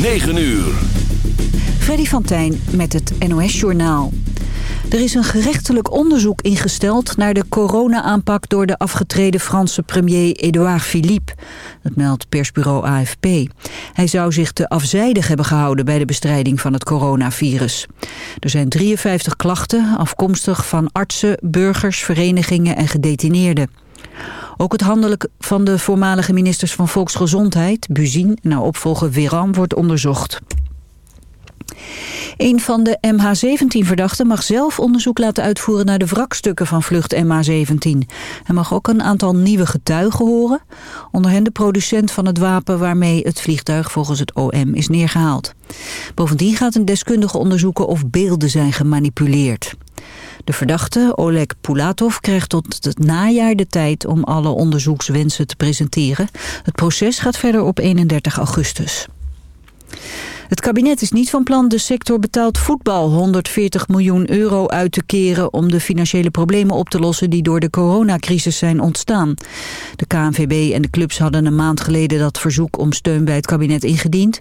9 uur. Freddy van Tijn met het NOS-journaal. Er is een gerechtelijk onderzoek ingesteld naar de corona-aanpak door de afgetreden Franse premier Edouard Philippe. Dat meldt persbureau AFP. Hij zou zich te afzijdig hebben gehouden bij de bestrijding van het coronavirus. Er zijn 53 klachten afkomstig van artsen, burgers, verenigingen en gedetineerden. Ook het handelijk van de voormalige ministers van Volksgezondheid, Buzien en opvolger Weran, wordt onderzocht. Een van de MH17-verdachten mag zelf onderzoek laten uitvoeren naar de wrakstukken van vlucht MH17. Hij mag ook een aantal nieuwe getuigen horen. Onder hen de producent van het wapen waarmee het vliegtuig volgens het OM is neergehaald. Bovendien gaat een deskundige onderzoeken of beelden zijn gemanipuleerd. De verdachte, Oleg Pulatov, krijgt tot het najaar de tijd om alle onderzoekswensen te presenteren. Het proces gaat verder op 31 augustus. Het kabinet is niet van plan de sector betaald voetbal 140 miljoen euro uit te keren om de financiële problemen op te lossen die door de coronacrisis zijn ontstaan. De KNVB en de clubs hadden een maand geleden dat verzoek om steun bij het kabinet ingediend.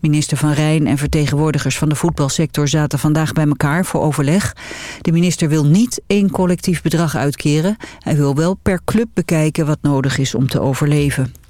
Minister Van Rijn en vertegenwoordigers van de voetbalsector zaten vandaag bij elkaar voor overleg. De minister wil niet één collectief bedrag uitkeren. Hij wil wel per club bekijken wat nodig is om te overleven.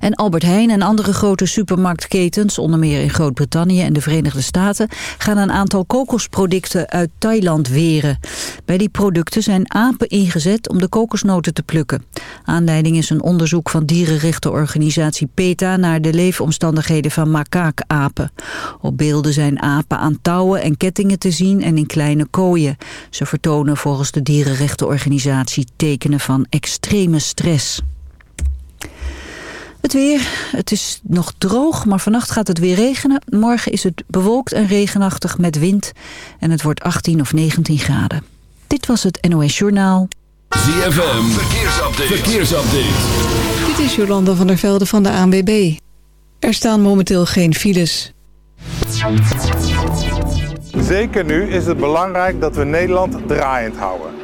En Albert Heijn en andere grote supermarktketens, onder meer in Groot-Brittannië en de Verenigde Staten, gaan een aantal kokosproducten uit Thailand weren. Bij die producten zijn apen ingezet om de kokosnoten te plukken. Aanleiding is een onderzoek van dierenrechtenorganisatie PETA naar de leefomstandigheden van makaakapen. Op beelden zijn apen aan touwen en kettingen te zien en in kleine kooien. Ze vertonen volgens de dierenrechtenorganisatie tekenen van extreme stress. Het weer, het is nog droog, maar vannacht gaat het weer regenen. Morgen is het bewolkt en regenachtig met wind en het wordt 18 of 19 graden. Dit was het NOS Journaal. ZFM, verkeersupdate. verkeersupdate. Dit is Jolanda van der Velde van de ANWB. Er staan momenteel geen files. Zeker nu is het belangrijk dat we Nederland draaiend houden.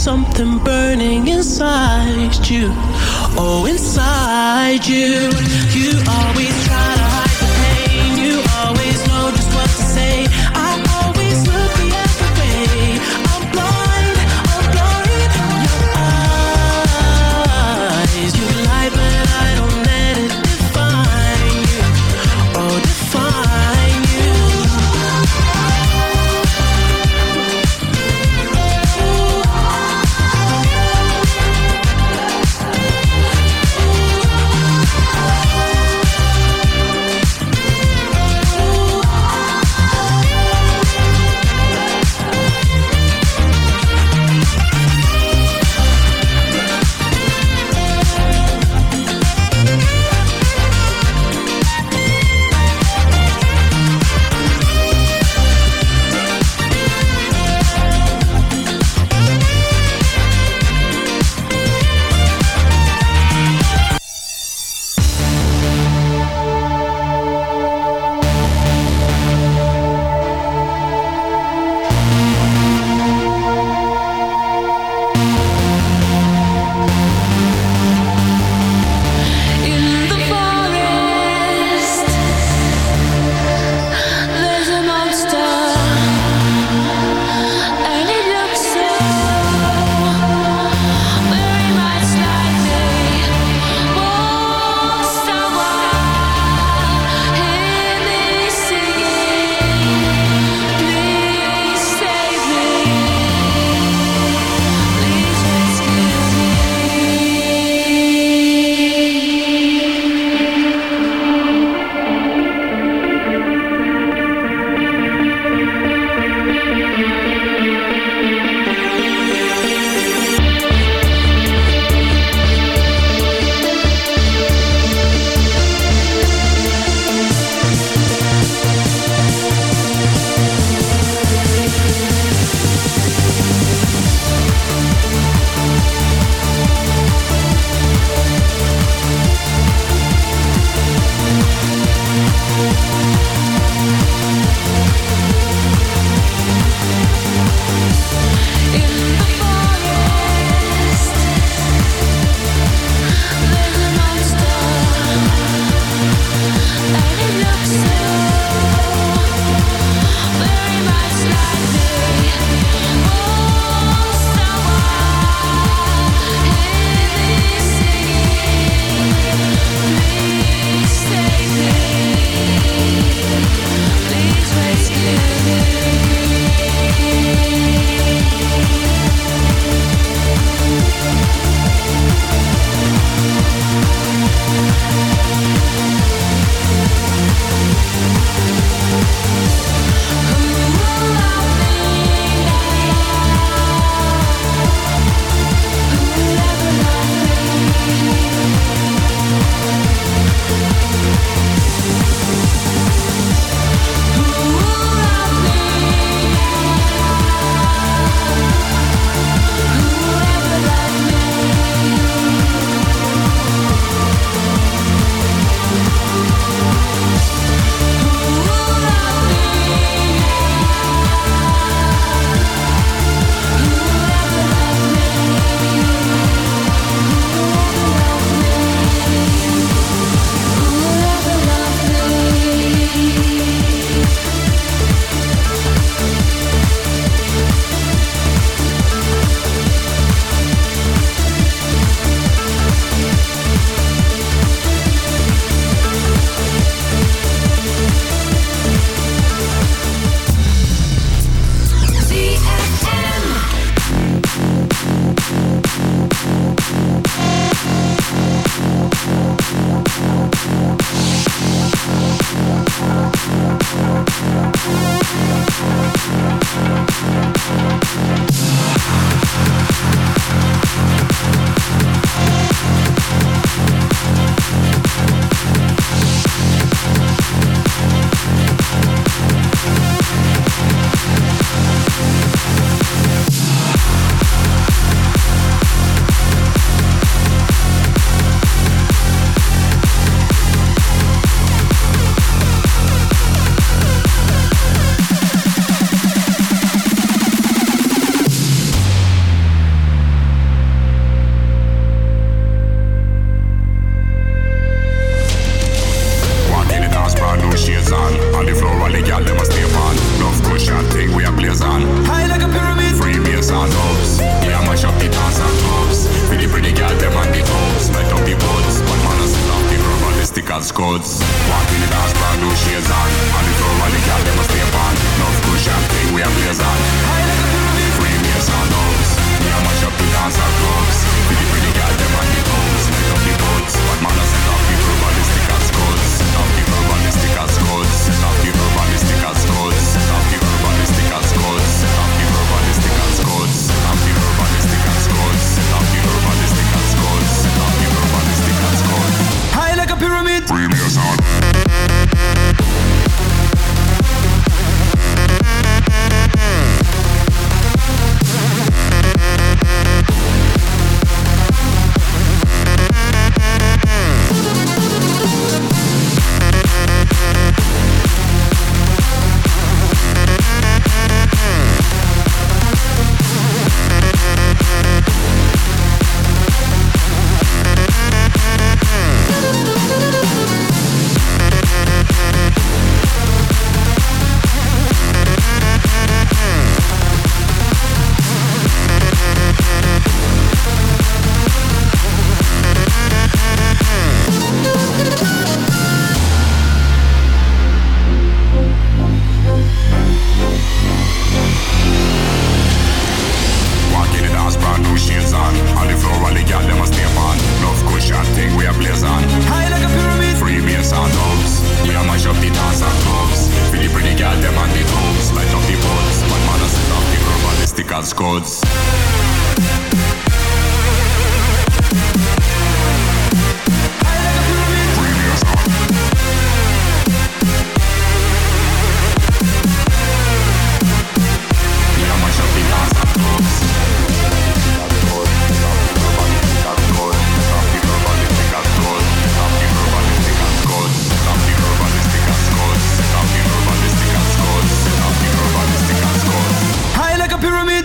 Something burning inside you. Oh, inside you. You always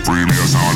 Premium sound.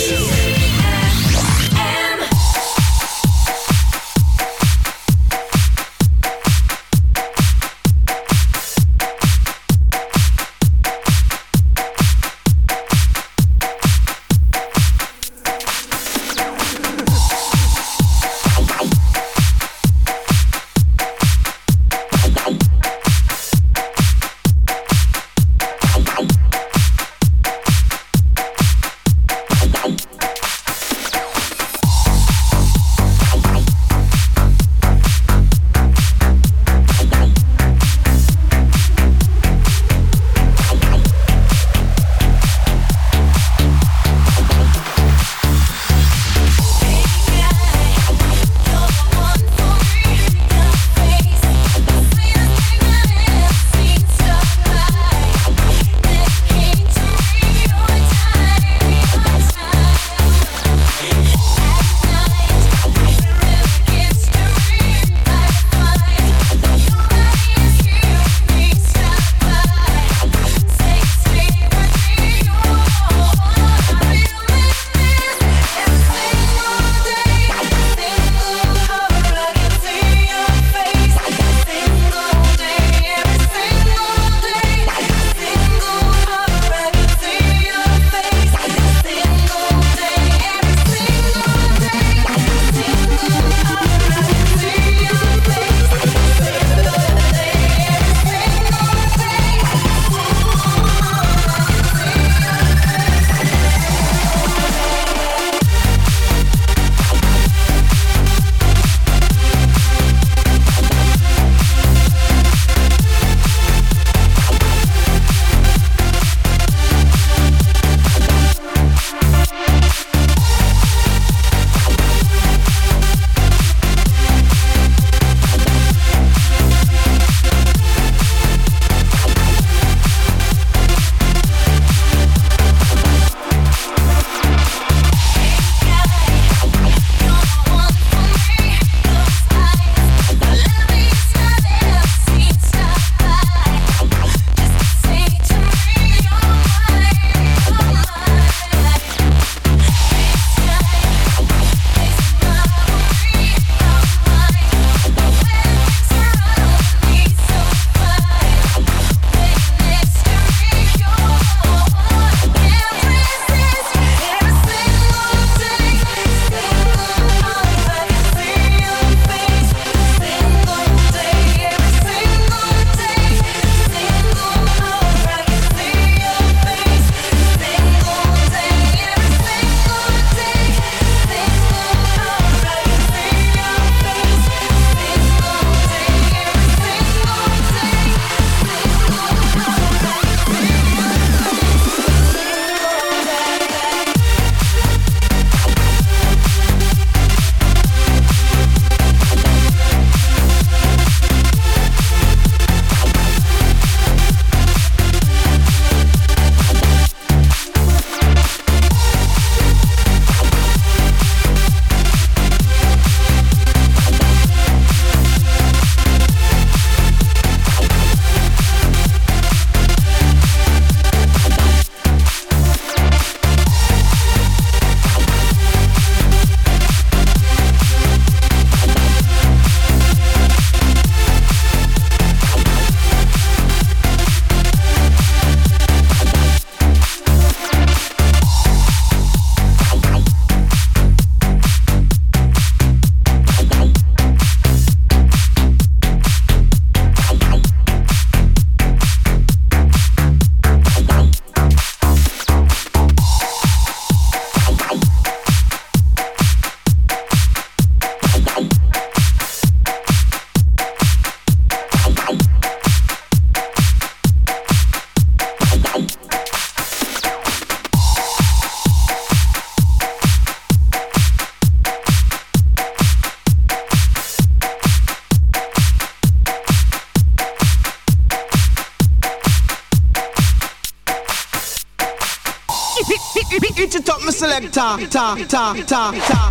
Ta ta ta ta. ta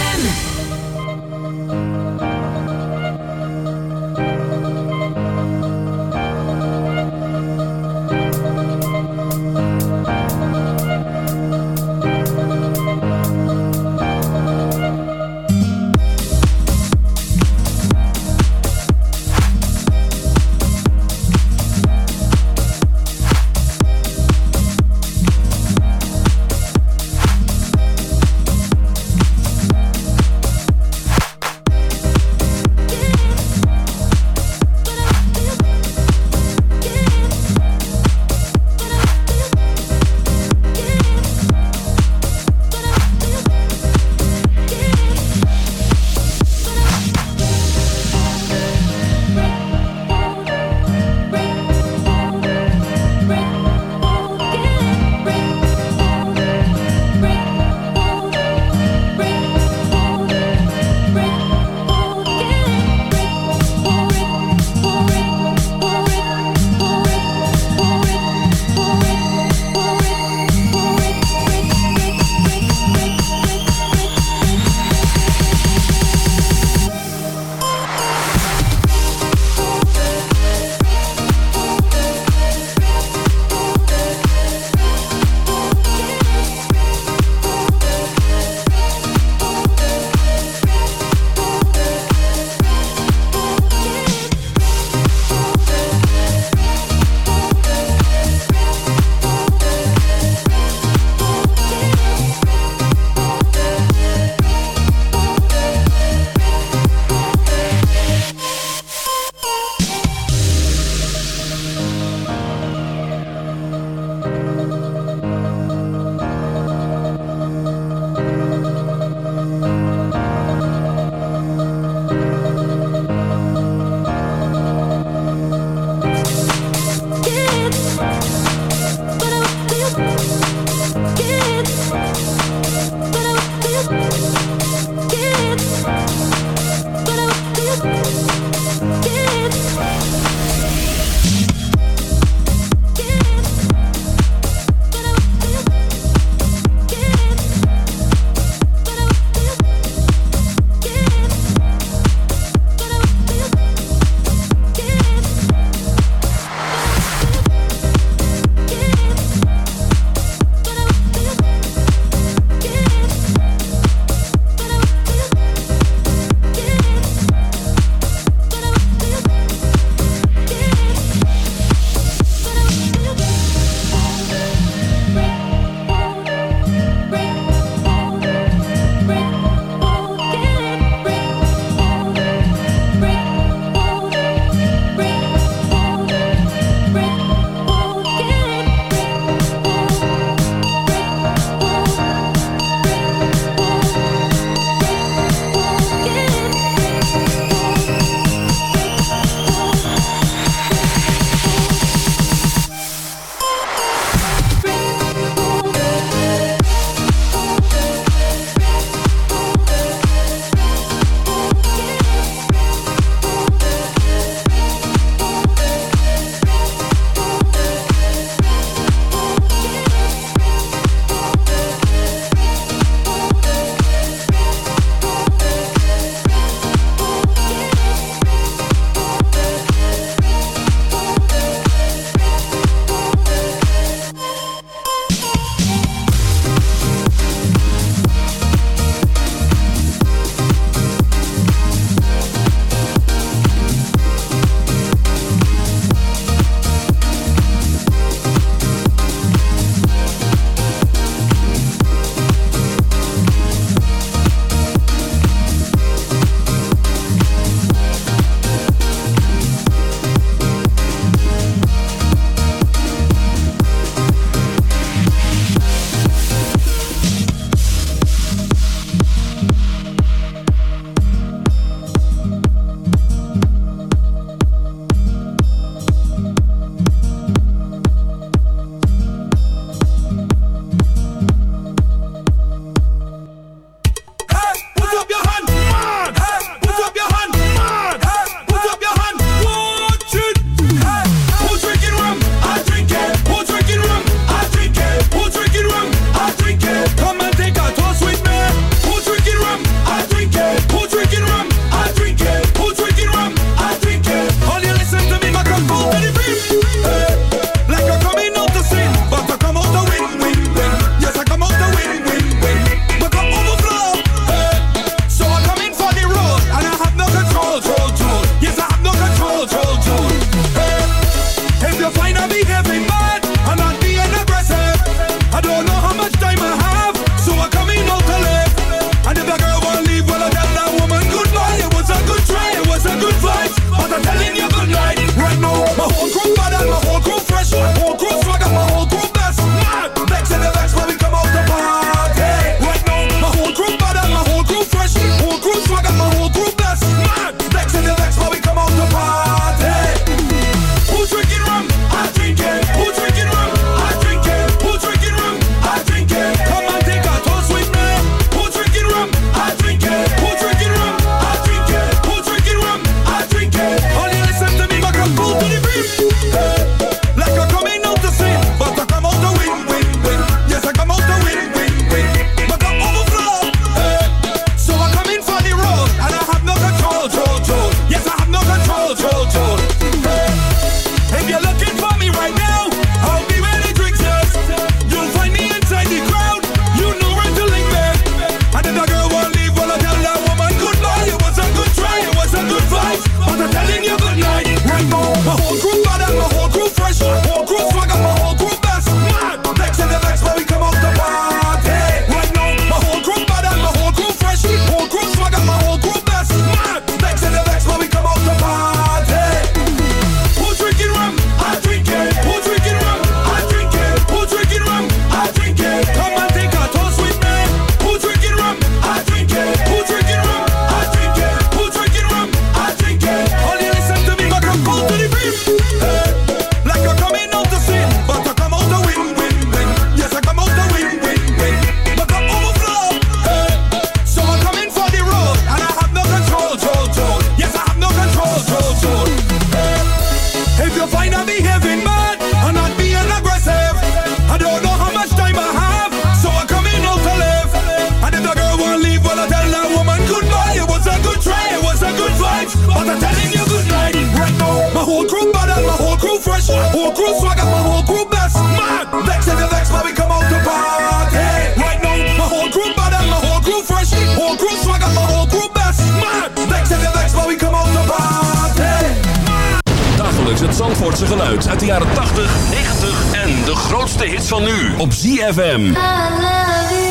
Het Zandvoortse geluid uit de jaren 80, 90 en de grootste hits van nu op ZFM. Tot